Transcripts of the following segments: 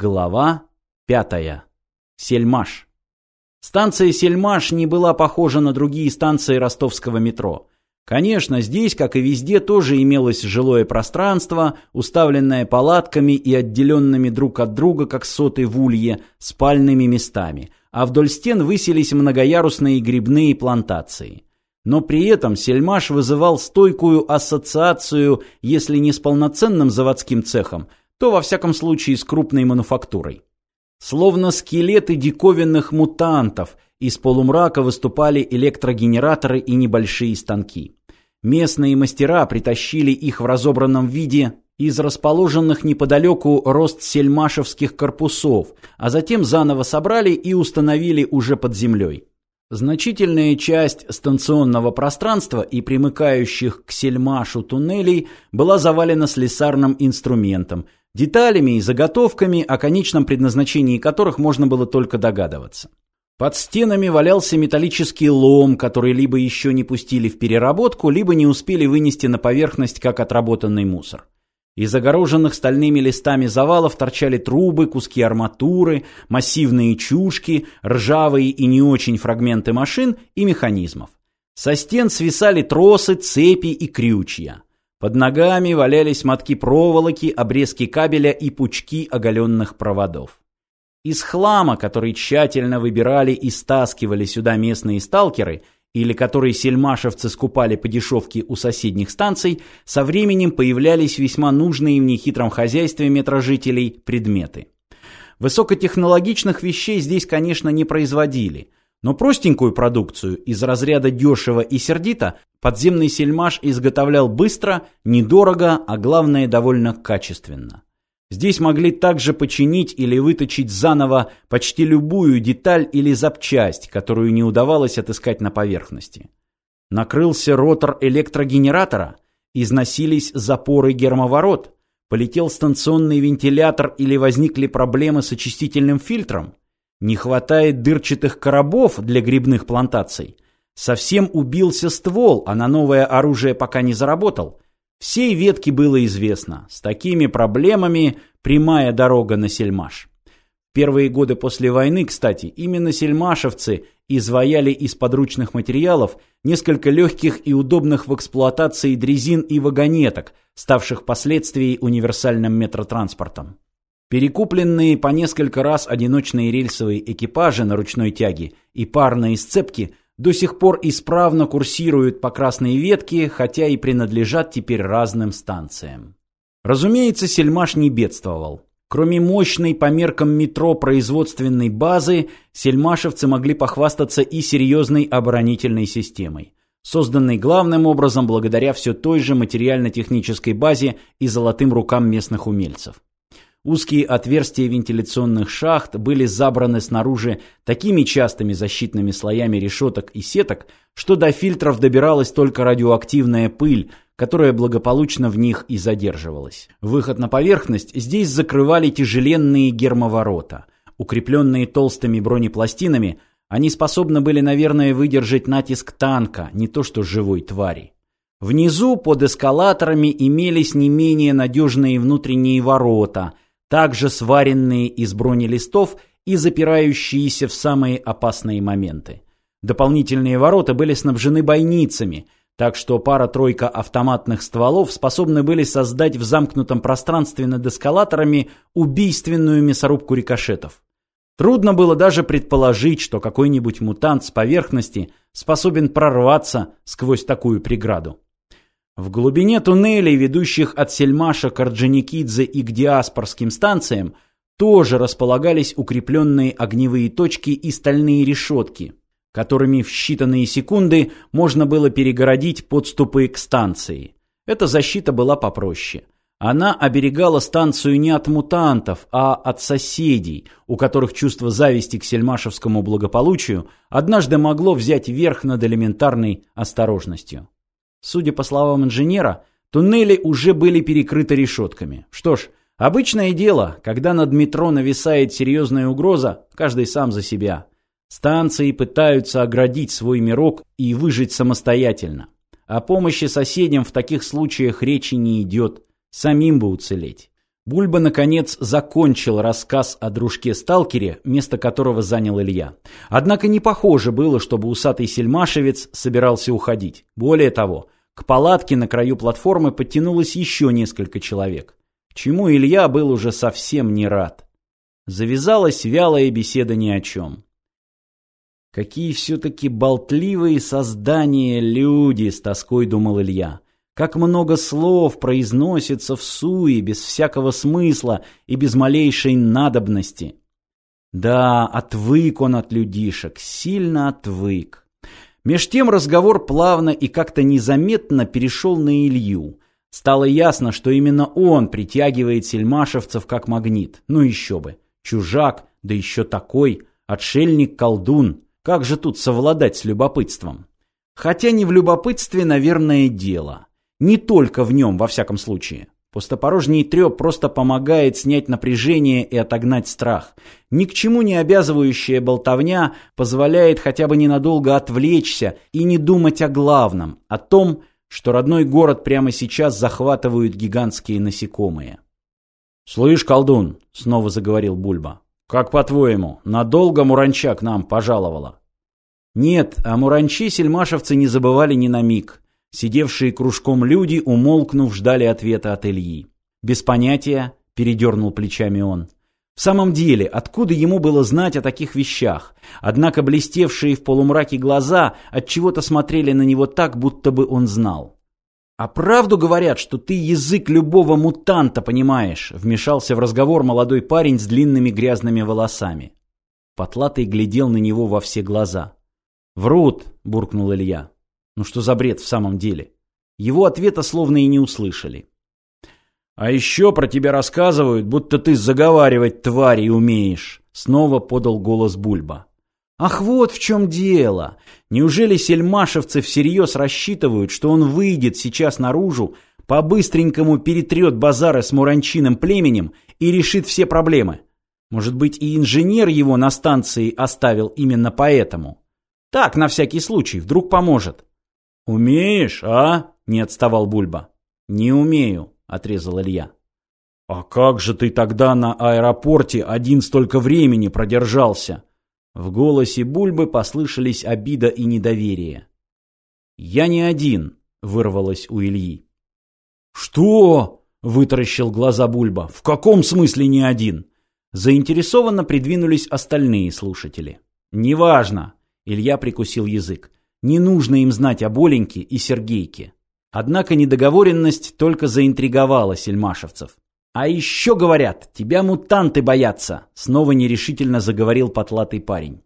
Глава пятая. Сельмаш. Станция Сельмаш не была похожа на другие станции ростовского метро. Конечно, здесь, как и везде, тоже имелось жилое пространство, уставленное палатками и отделенными друг от друга, как соты в улье, спальными местами, а вдоль стен высились многоярусные грибные плантации. Но при этом Сельмаш вызывал стойкую ассоциацию, если не с полноценным заводским цехом, то во всяком случае с крупной мануфактурой. Словно скелеты диковинных мутантов, из полумрака выступали электрогенераторы и небольшие станки. Местные мастера притащили их в разобранном виде из расположенных неподалеку ростсельмашевских корпусов, а затем заново собрали и установили уже под землей. Значительная часть станционного пространства и примыкающих к сельмашу туннелей была завалена слесарным инструментом, деталями и заготовками, о конечном предназначении которых можно было только догадываться. Под стенами валялся металлический лом, который либо еще не пустили в переработку, либо не успели вынести на поверхность как отработанный мусор. Из огороженных стальными листами завалов торчали трубы, куски арматуры, массивные чушки, ржавые и не очень фрагменты машин и механизмов. Со стен свисали тросы, цепи и крючья. Под ногами валялись мотки проволоки, обрезки кабеля и пучки оголенных проводов. Из хлама, который тщательно выбирали и стаскивали сюда местные сталкеры, или который сельмашевцы скупали по дешевке у соседних станций, со временем появлялись весьма нужные в нехитром хозяйстве метрожителей предметы. Высокотехнологичных вещей здесь, конечно, не производили – но простенькую продукцию из разряда дешево и сердито подземный сельмаш изготовлял быстро, недорого, а главное довольно качественно. Здесь могли также починить или выточить заново почти любую деталь или запчасть, которую не удавалось отыскать на поверхности. Накрылся ротор электрогенератора, износились запоры гермоворот, полетел станционный вентилятор или возникли проблемы с очистительным фильтром – не хватает дырчатых коробов для грибных плантаций. Совсем убился ствол, а на новое оружие пока не заработал. Всей ветке было известно. С такими проблемами прямая дорога на Сельмаш. Первые годы после войны, кстати, именно сельмашевцы изваяли из подручных материалов несколько легких и удобных в эксплуатации дрезин и вагонеток, ставших впоследствии универсальным метротранспортом. Перекупленные по несколько раз одиночные рельсовые экипажи на ручной тяге и парные сцепки до сих пор исправно курсируют по красной ветке, хотя и принадлежат теперь разным станциям. Разумеется, Сельмаш не бедствовал. Кроме мощной по меркам метро производственной базы, сельмашевцы могли похвастаться и серьезной оборонительной системой, созданной главным образом благодаря все той же материально-технической базе и золотым рукам местных умельцев. Узкие отверстия вентиляционных шахт были забраны снаружи такими частыми защитными слоями решеток и сеток, что до фильтров добиралась только радиоактивная пыль, которая благополучно в них и задерживалась. Выход на поверхность здесь закрывали тяжеленные гермоворота. Укрепленные толстыми бронепластинами, они способны были, наверное, выдержать натиск танка, не то что живой твари. Внизу под эскалаторами имелись не менее надежные внутренние ворота – также сваренные из бронелистов и запирающиеся в самые опасные моменты. Дополнительные ворота были снабжены бойницами, так что пара-тройка автоматных стволов способны были создать в замкнутом пространстве над эскалаторами убийственную мясорубку рикошетов. Трудно было даже предположить, что какой-нибудь мутант с поверхности способен прорваться сквозь такую преграду. В глубине туннелей, ведущих от Сельмаша к Орджоникидзе и к диаспорским станциям, тоже располагались укрепленные огневые точки и стальные решетки, которыми в считанные секунды можно было перегородить подступы к станции. Эта защита была попроще. Она оберегала станцию не от мутантов, а от соседей, у которых чувство зависти к сельмашевскому благополучию однажды могло взять верх над элементарной осторожностью. Судя по словам инженера, туннели уже были перекрыты решетками. Что ж, обычное дело, когда над метро нависает серьезная угроза, каждый сам за себя. Станции пытаются оградить свой мирок и выжить самостоятельно. О помощи соседям в таких случаях речи не идет, самим бы уцелеть. Бульба, наконец, закончил рассказ о дружке-сталкере, место которого занял Илья. Однако не похоже было, чтобы усатый сельмашевец собирался уходить. Более того, к палатке на краю платформы подтянулось еще несколько человек. Чему Илья был уже совсем не рад. Завязалась вялая беседа ни о чем. Какие все-таки болтливые создания люди, с тоской думал Илья. Как много слов произносится в суе, без всякого смысла и без малейшей надобности. Да, отвык он от людишек, сильно отвык. Меж тем разговор плавно и как-то незаметно перешел на Илью. Стало ясно, что именно он притягивает сельмашевцев как магнит. Ну еще бы. Чужак, да еще такой, отшельник-колдун. Как же тут совладать с любопытством? Хотя не в любопытстве, наверное, дело. Не только в нем, во всяком случае. Пустопорожний треп просто помогает снять напряжение и отогнать страх. Ни к чему не обязывающая болтовня позволяет хотя бы ненадолго отвлечься и не думать о главном, о том, что родной город прямо сейчас захватывают гигантские насекомые. «Слышь, колдун», — снова заговорил Бульба, — «как по-твоему, надолго Муранча к нам пожаловала?» Нет, о Муранче сельмашевцы не забывали ни на миг. Сидевшие кружком люди, умолкнув, ждали ответа от Ильи. «Без понятия», — передернул плечами он. В самом деле, откуда ему было знать о таких вещах? Однако блестевшие в полумраке глаза от чего то смотрели на него так, будто бы он знал. «А правду говорят, что ты язык любого мутанта понимаешь», — вмешался в разговор молодой парень с длинными грязными волосами. Потлатый глядел на него во все глаза. «Врут», — буркнул Илья. Ну что за бред в самом деле? Его ответа словно и не услышали. «А еще про тебя рассказывают, будто ты заговаривать твари умеешь», — снова подал голос Бульба. «Ах, вот в чем дело! Неужели сельмашевцы всерьез рассчитывают, что он выйдет сейчас наружу, по-быстренькому перетрет базары с муранчиным племенем и решит все проблемы? Может быть, и инженер его на станции оставил именно поэтому? Так, на всякий случай, вдруг поможет. «Умеешь, а?» — не отставал Бульба. «Не умею», — отрезал Илья. «А как же ты тогда на аэропорте один столько времени продержался?» В голосе Бульбы послышались обида и недоверие. «Я не один», — вырвалось у Ильи. «Что?» — вытаращил глаза Бульба. «В каком смысле не один?» Заинтересованно придвинулись остальные слушатели. «Неважно», — Илья прикусил язык. Не нужно им знать о Боленьке и Сергейке. Однако недоговоренность только заинтриговала сельмашевцев. «А еще, говорят, тебя мутанты боятся!» Снова нерешительно заговорил потлатый парень.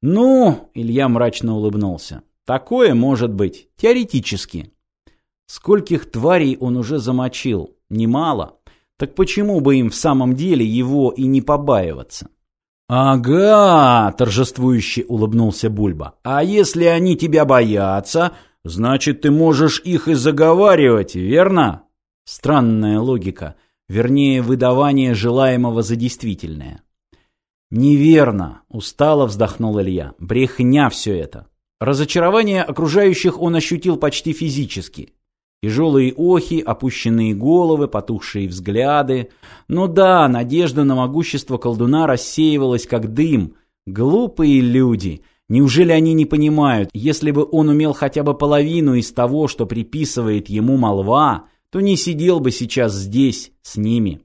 «Ну...» — Илья мрачно улыбнулся. «Такое может быть. Теоретически». Скольких тварей он уже замочил? Немало. Так почему бы им в самом деле его и не побаиваться? «Ага!» – торжествующе улыбнулся Бульба. «А если они тебя боятся, значит, ты можешь их и заговаривать, верно?» Странная логика, вернее, выдавание желаемого за действительное. «Неверно!» – устало вздохнул Илья. «Брехня все это!» Разочарование окружающих он ощутил почти физически. Тяжелые охи, опущенные головы, потухшие взгляды. Ну да, надежда на могущество колдуна рассеивалась как дым. Глупые люди! Неужели они не понимают, если бы он умел хотя бы половину из того, что приписывает ему молва, то не сидел бы сейчас здесь, с ними?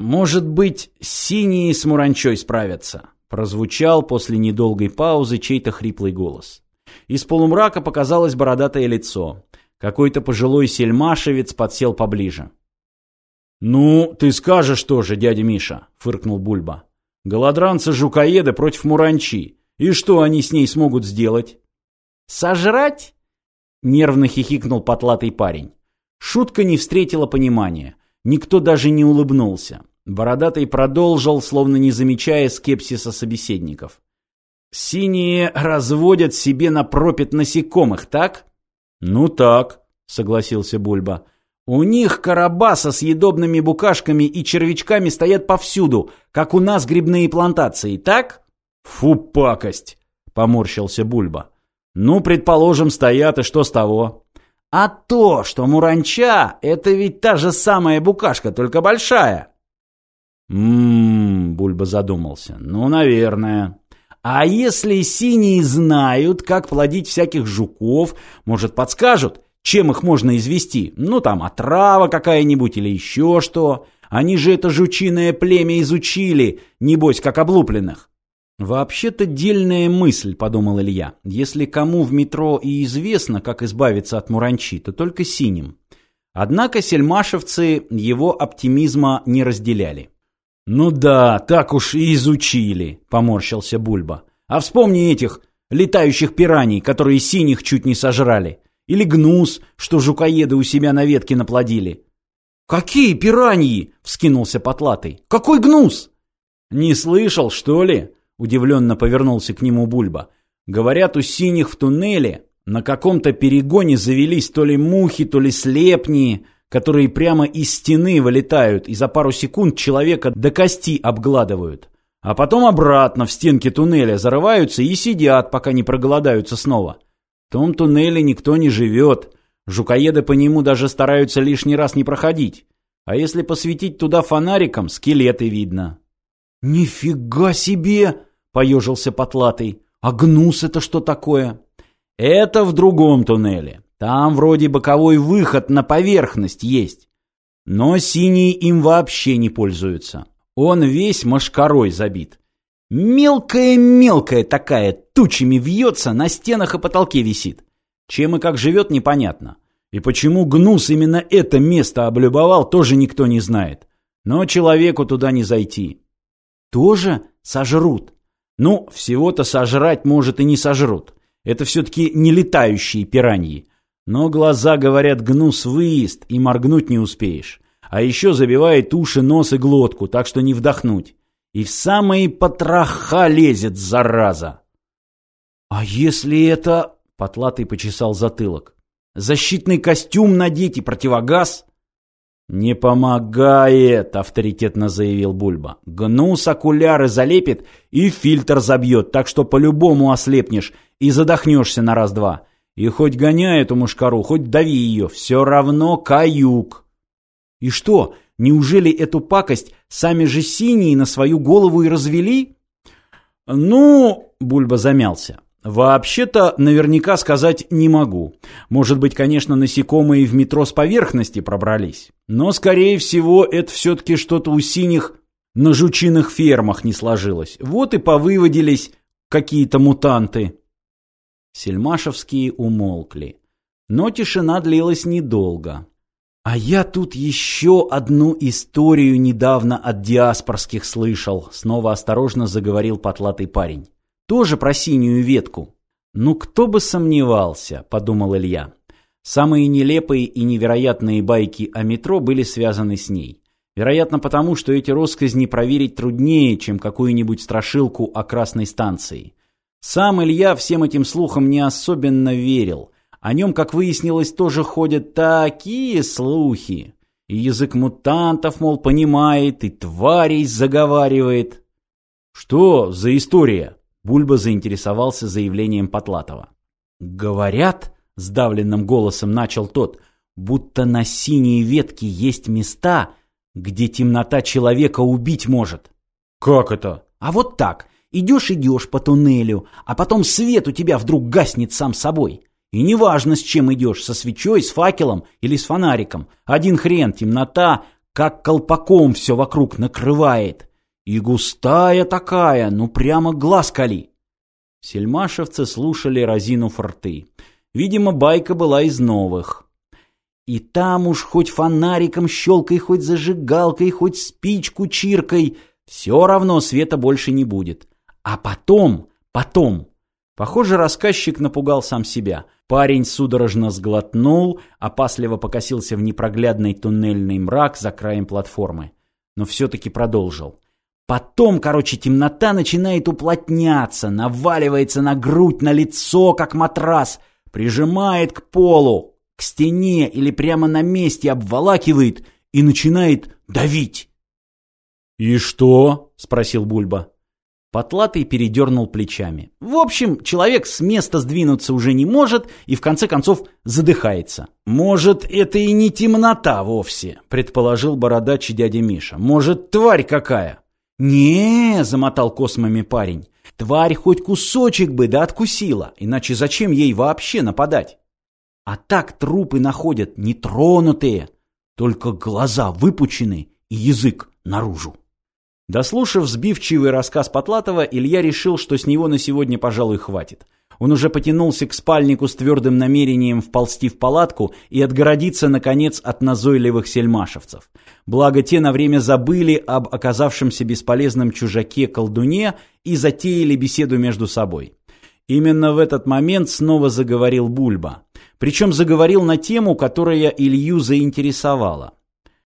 Может быть, синие с Муранчой справятся? Прозвучал после недолгой паузы чей-то хриплый голос. Из полумрака показалось бородатое лицо. Какой-то пожилой сельмашевец подсел поближе. «Ну, ты скажешь тоже, дядя Миша», — фыркнул Бульба. «Голодранцы-жукоеды против муранчи. И что они с ней смогут сделать?» «Сожрать?» — нервно хихикнул потлатый парень. Шутка не встретила понимания. Никто даже не улыбнулся. Бородатый продолжил, словно не замечая скепсиса собеседников. «Синие разводят себе на пропит насекомых, так?» «Ну так», — согласился Бульба. «У них карабаса с съедобными букашками и червячками стоят повсюду, как у нас грибные плантации, так?» «Фу, пакость!» — поморщился Бульба. «Ну, предположим, стоят, и что с того?» «А то, что муранча — это ведь та же самая букашка, только большая!» Ммм, Бульба задумался. Ну, наверное. А если синие знают, как плодить всяких жуков, может, подскажут, чем их можно извести? Ну, там, отрава какая-нибудь или еще что. Они же это жучиное племя изучили, небось, как облупленных. «Вообще-то дельная мысль», — подумал Илья. «Если кому в метро и известно, как избавиться от муранчи, то только синим». Однако сельмашевцы его оптимизма не разделяли. «Ну да, так уж и изучили», — поморщился Бульба. «А вспомни этих летающих пираний, которые синих чуть не сожрали. Или гнус, что жукоеды у себя на ветке наплодили». «Какие пираньи?» — вскинулся Потлатый. «Какой гнус?» «Не слышал, что ли?» — удивленно повернулся к нему Бульба. «Говорят, у синих в туннеле на каком-то перегоне завелись то ли мухи, то ли слепни, которые прямо из стены вылетают и за пару секунд человека до кости обгладывают. А потом обратно в стенки туннеля зарываются и сидят, пока не проголодаются снова. В том туннеле никто не живет. Жукоеды по нему даже стараются лишний раз не проходить. А если посветить туда фонариком, скелеты видно. «Нифига себе!» — поежился Потлатый. «А гнус это что такое?» «Это в другом туннеле. Там вроде боковой выход на поверхность есть. Но синие им вообще не пользуются. Он весь мошкарой забит. Мелкая-мелкая такая, тучами вьется, на стенах и потолке висит. Чем и как живет, непонятно. И почему Гнус именно это место облюбовал, тоже никто не знает. Но человеку туда не зайти. Тоже сожрут. Ну, всего-то сожрать, может, и не сожрут. Это все-таки не летающие пираньи. Но глаза, говорят, гнус выезд, и моргнуть не успеешь. А еще забивает уши, нос и глотку, так что не вдохнуть. И в самые потроха лезет, зараза. А если это... Потлатый почесал затылок. Защитный костюм надеть и противогаз? «Не помогает», — авторитетно заявил Бульба. «Гнус окуляры залепит и фильтр забьет, так что по-любому ослепнешь и задохнешься на раз-два. И хоть гоняй эту мушкару, хоть дави ее, все равно каюк. И что, неужели эту пакость сами же синие на свою голову и развели? Ну, Бульба замялся. Вообще-то, наверняка сказать не могу. Может быть, конечно, насекомые в метро с поверхности пробрались. Но, скорее всего, это все-таки что-то у синих на жучиных фермах не сложилось. Вот и повыводились какие-то мутанты. Сельмашевские умолкли. Но тишина длилась недолго. «А я тут еще одну историю недавно от диаспорских слышал», снова осторожно заговорил потлатый парень. «Тоже про синюю ветку». «Ну, кто бы сомневался», — подумал Илья. Самые нелепые и невероятные байки о метро были связаны с ней. Вероятно, потому, что эти россказни проверить труднее, чем какую-нибудь страшилку о красной станции. Сам Илья всем этим слухам не особенно верил. О нем, как выяснилось, тоже ходят такие слухи. И язык мутантов, мол, понимает, и тварей заговаривает. Что за история? Бульба заинтересовался заявлением Потлатова. Говорят, сдавленным голосом начал тот, будто на синей ветке есть места, где темнота человека убить может. Как это? А вот так. Идешь-идешь по туннелю, а потом свет у тебя вдруг гаснет сам собой. И неважно, с чем идешь, со свечой, с факелом или с фонариком. Один хрен, темнота, как колпаком все вокруг накрывает. И густая такая, ну прямо глаз кали. Сельмашевцы слушали разину форты. Видимо, байка была из новых. И там уж хоть фонариком щелкай, хоть зажигалкой, хоть спичку чиркой, все равно света больше не будет. А потом, потом... Похоже, рассказчик напугал сам себя. Парень судорожно сглотнул, опасливо покосился в непроглядный туннельный мрак за краем платформы. Но все-таки продолжил. Потом, короче, темнота начинает уплотняться, наваливается на грудь, на лицо, как матрас, прижимает к полу, к стене или прямо на месте обволакивает и начинает давить. «И что?» — спросил Бульба. Потлатый передернул плечами. В общем, человек с места сдвинуться уже не может и в конце концов задыхается. «Может, это и не темнота вовсе», — предположил бородач дядя Миша. «Может, тварь какая?» не замотал космами парень. «Тварь хоть кусочек бы да откусила, иначе зачем ей вообще нападать?» А так трупы находят нетронутые, только глаза выпучены и язык наружу. Дослушав сбивчивый рассказ Потлатова, Илья решил, что с него на сегодня, пожалуй, хватит. Он уже потянулся к спальнику с твердым намерением вползти в палатку и отгородиться, наконец, от назойливых сельмашевцев. Благо, те на время забыли об оказавшемся бесполезном чужаке-колдуне и затеяли беседу между собой. Именно в этот момент снова заговорил Бульба. Причем заговорил на тему, которая Илью заинтересовала.